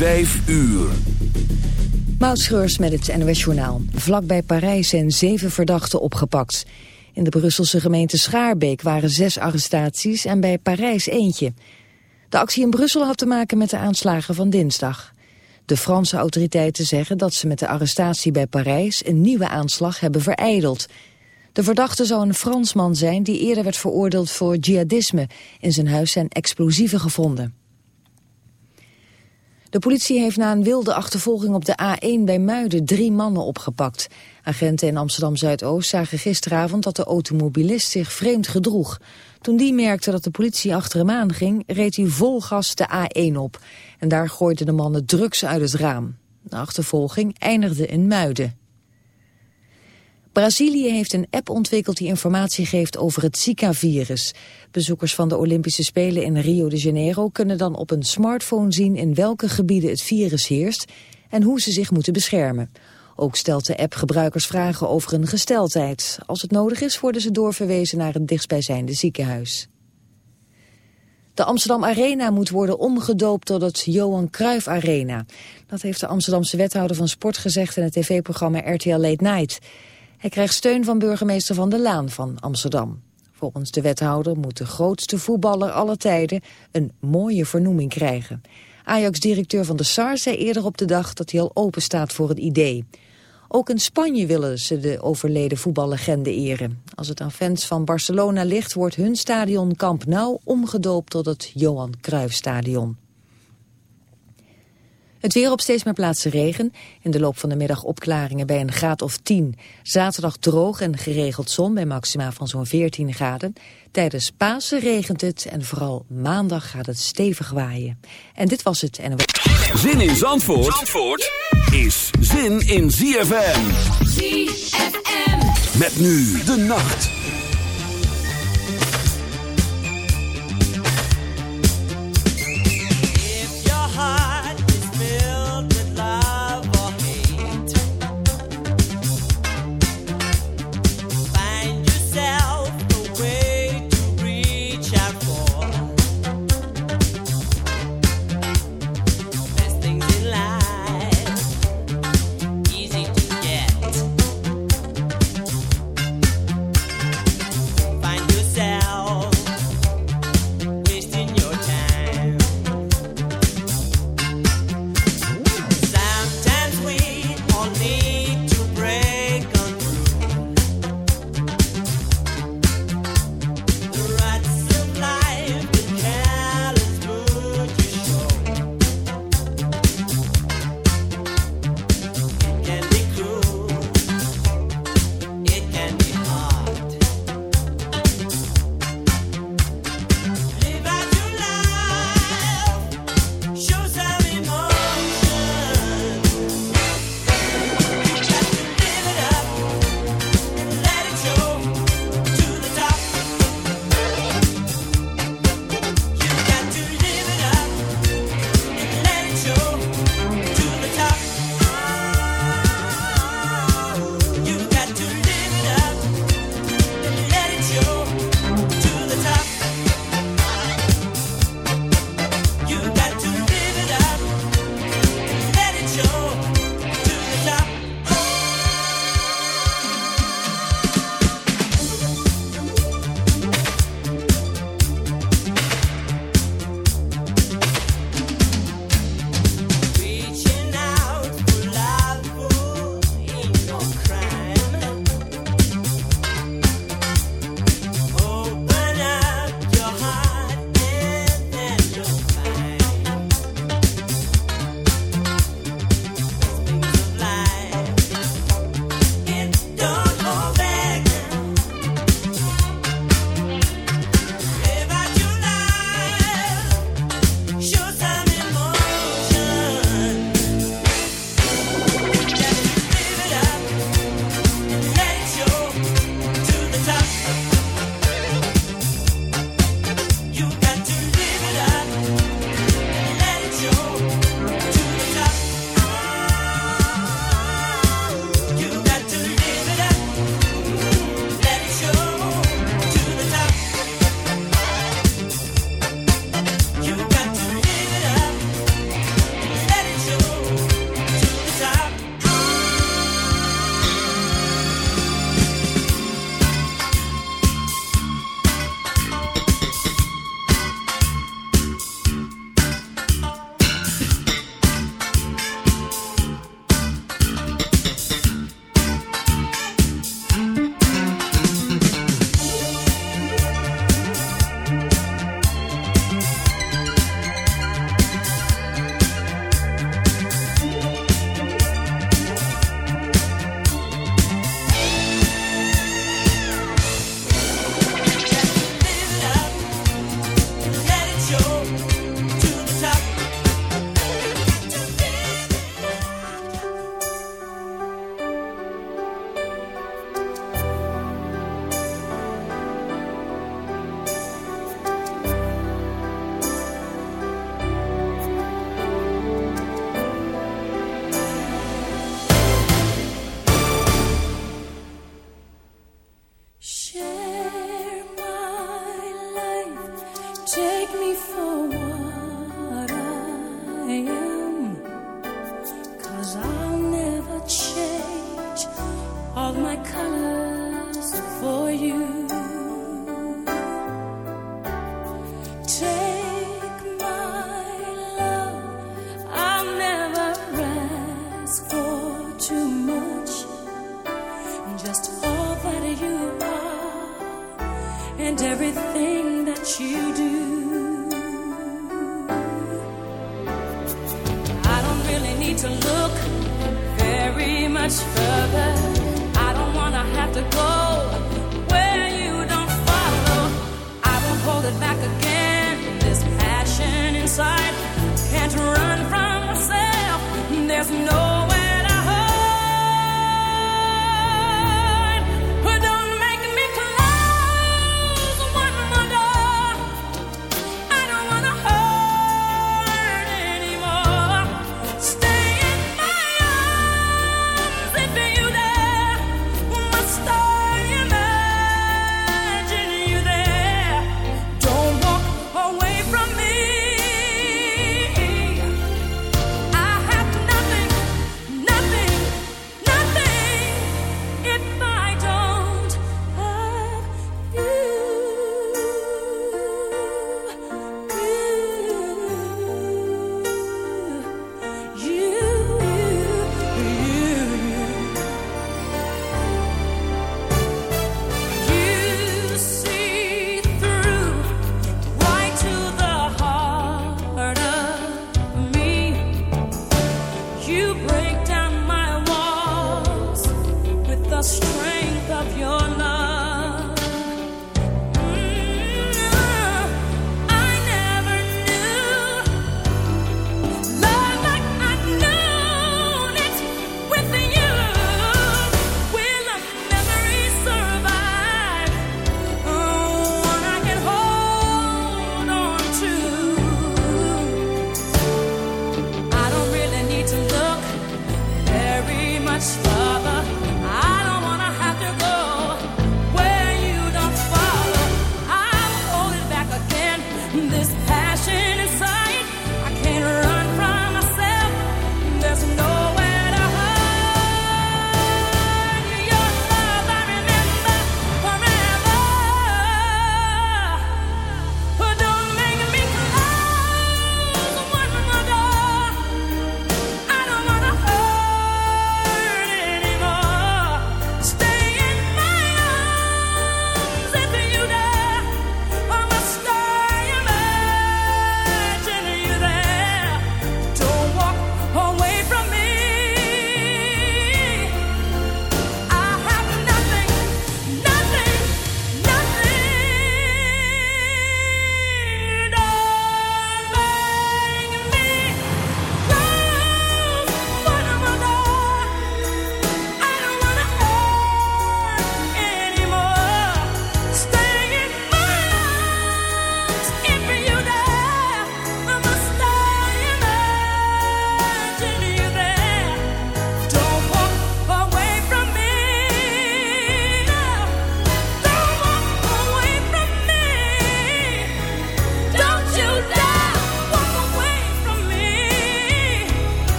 5 uur. Moutschreurs met het NOS Journaal. Vlakbij Parijs zijn zeven verdachten opgepakt. In de Brusselse gemeente Schaarbeek waren zes arrestaties en bij Parijs eentje. De actie in Brussel had te maken met de aanslagen van dinsdag. De Franse autoriteiten zeggen dat ze met de arrestatie bij Parijs een nieuwe aanslag hebben vereideld. De verdachte zou een Fransman zijn die eerder werd veroordeeld voor jihadisme. In zijn huis zijn explosieven gevonden. De politie heeft na een wilde achtervolging op de A1 bij Muiden drie mannen opgepakt. Agenten in Amsterdam-Zuidoost zagen gisteravond dat de automobilist zich vreemd gedroeg. Toen die merkte dat de politie achter hem aanging, reed hij vol gas de A1 op. En daar gooiden de mannen drugs uit het raam. De achtervolging eindigde in Muiden. Brazilië heeft een app ontwikkeld die informatie geeft over het Zika-virus. Bezoekers van de Olympische Spelen in Rio de Janeiro kunnen dan op een smartphone zien in welke gebieden het virus heerst en hoe ze zich moeten beschermen. Ook stelt de app gebruikers vragen over een gesteldheid. Als het nodig is worden ze doorverwezen naar het dichtstbijzijnde ziekenhuis. De Amsterdam Arena moet worden omgedoopt tot het Johan Cruijff Arena. Dat heeft de Amsterdamse wethouder van sport gezegd in het tv-programma RTL Late Night. Hij krijgt steun van burgemeester Van der Laan van Amsterdam. Volgens de wethouder moet de grootste voetballer aller tijden een mooie vernoeming krijgen. Ajax-directeur van de SAR zei eerder op de dag dat hij al open staat voor het idee. Ook in Spanje willen ze de overleden voetballegende eren. Als het aan fans van Barcelona ligt, wordt hun stadion Camp Nou omgedoopt tot het Johan Cruijff Stadion. Het weer op steeds meer plaatsen regen. In de loop van de middag opklaringen bij een graad of 10. Zaterdag droog en geregeld zon bij maxima van zo'n 14 graden. Tijdens Pasen regent het en vooral maandag gaat het stevig waaien. En dit was het. En... Zin in Zandvoort, Zandvoort is zin in ZFM. ZFM. Met nu de nacht.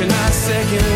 You're not second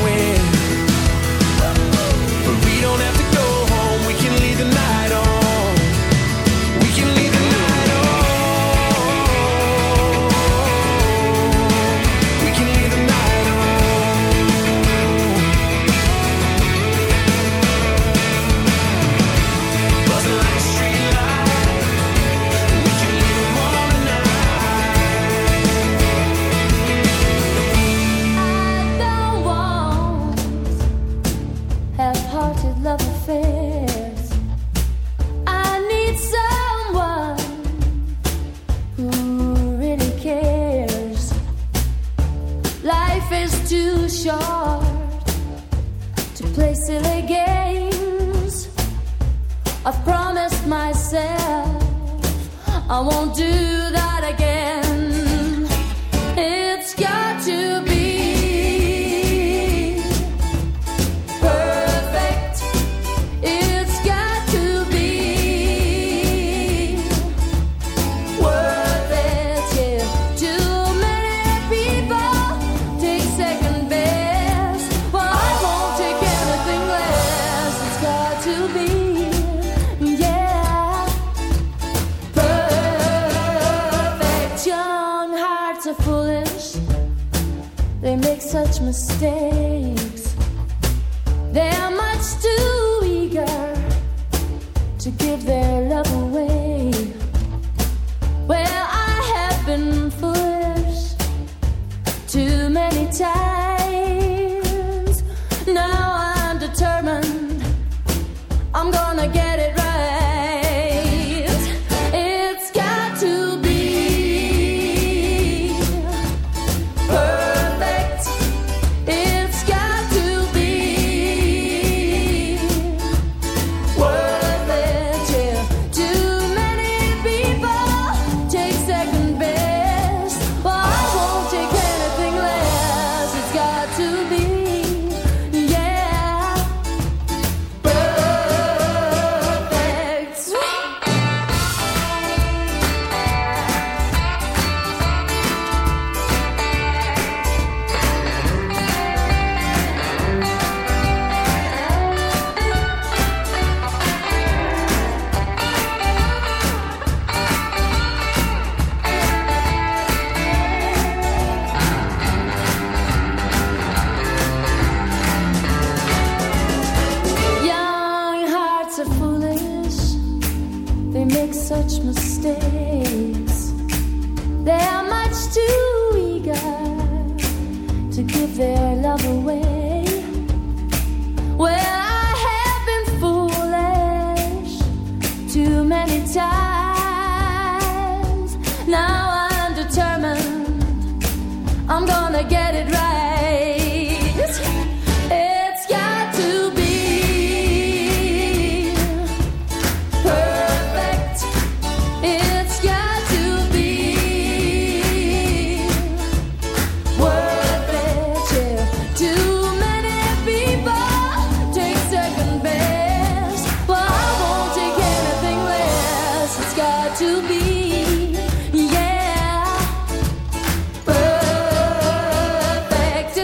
wanna get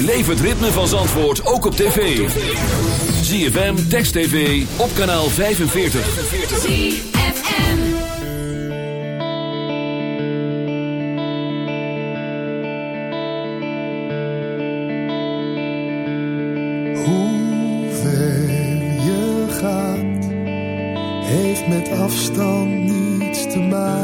Beleef het ritme van Zandvoort ook op tv. ZFM, Text TV, op kanaal 45. ZFM Hoe ver je gaat, heeft met afstand niets te maken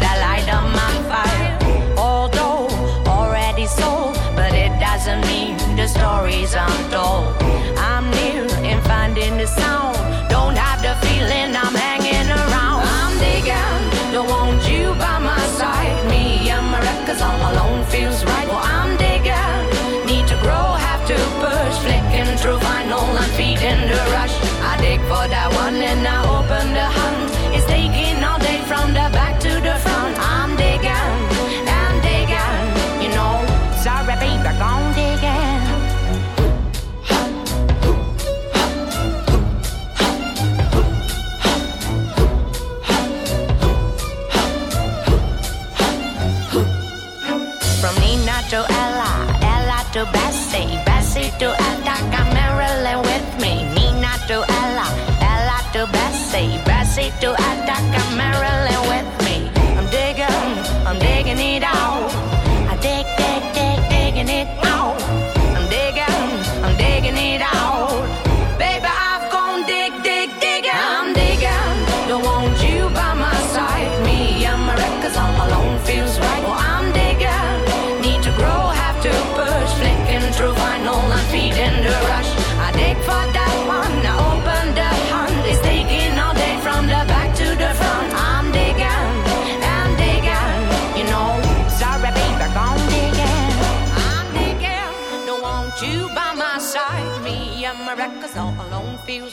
stories untold. I'm near in finding the sound. Don't have the feeling I'm hanging around. I'm digging, don't want you by my side. Me and my records all alone feels right. Well, I'm digging, need to grow, have to push. Flicking through vinyl and feeding the rush. I dig for that to Bessie, Bessie to Attica, Marilyn with me. Nina to Ella, Ella to Bessie, Bessie to Attica, Marilyn with me. I'm digging, I'm digging it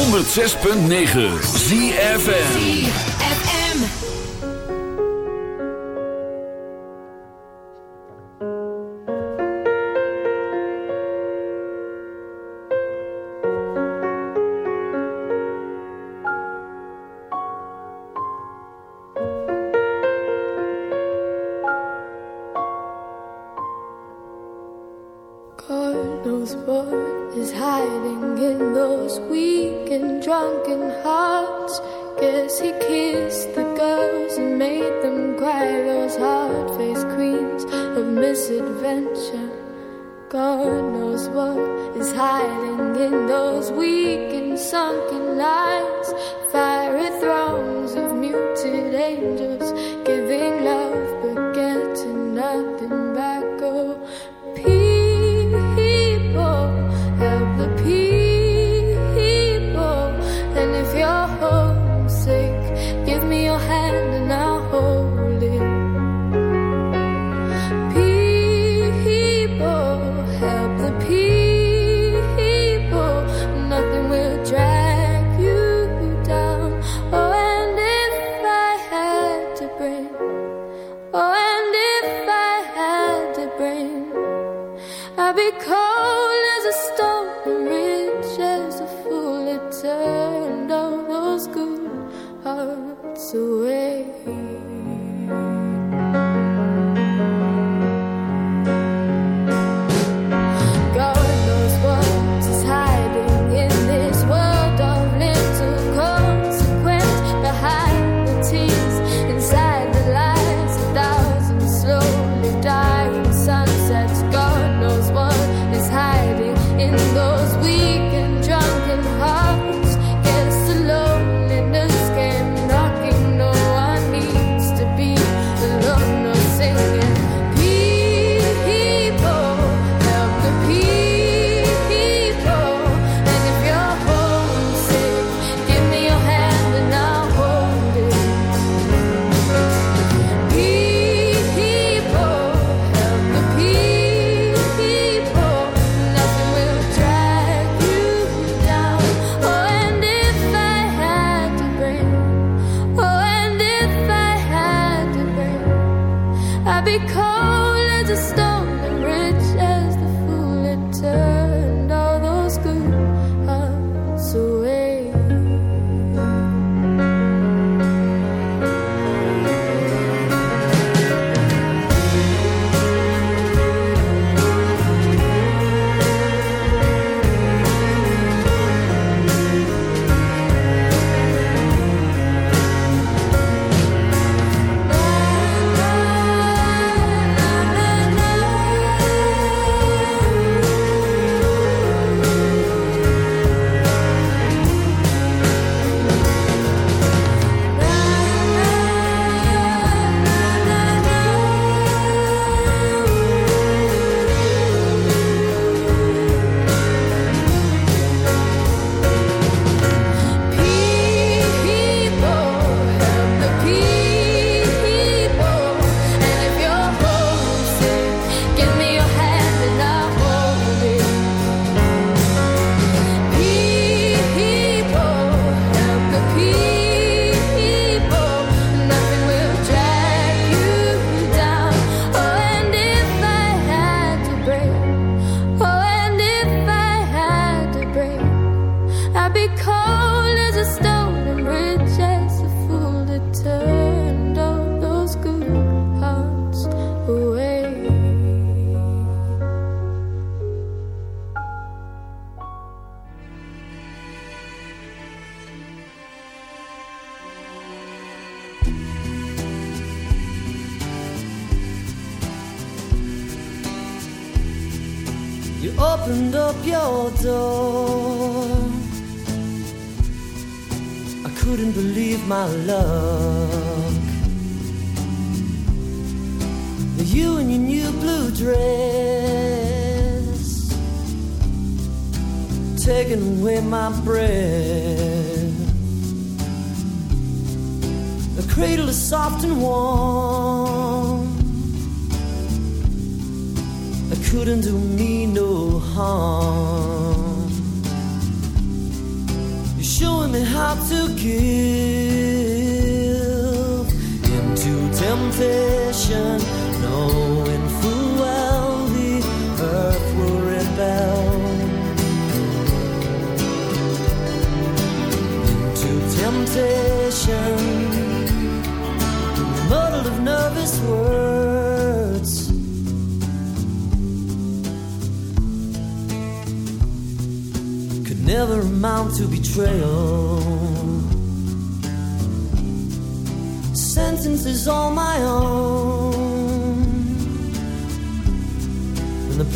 106.9 ZFM.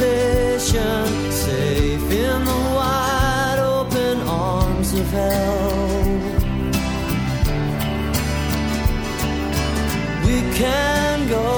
invitation, safe in the wide open arms of hell. We can go.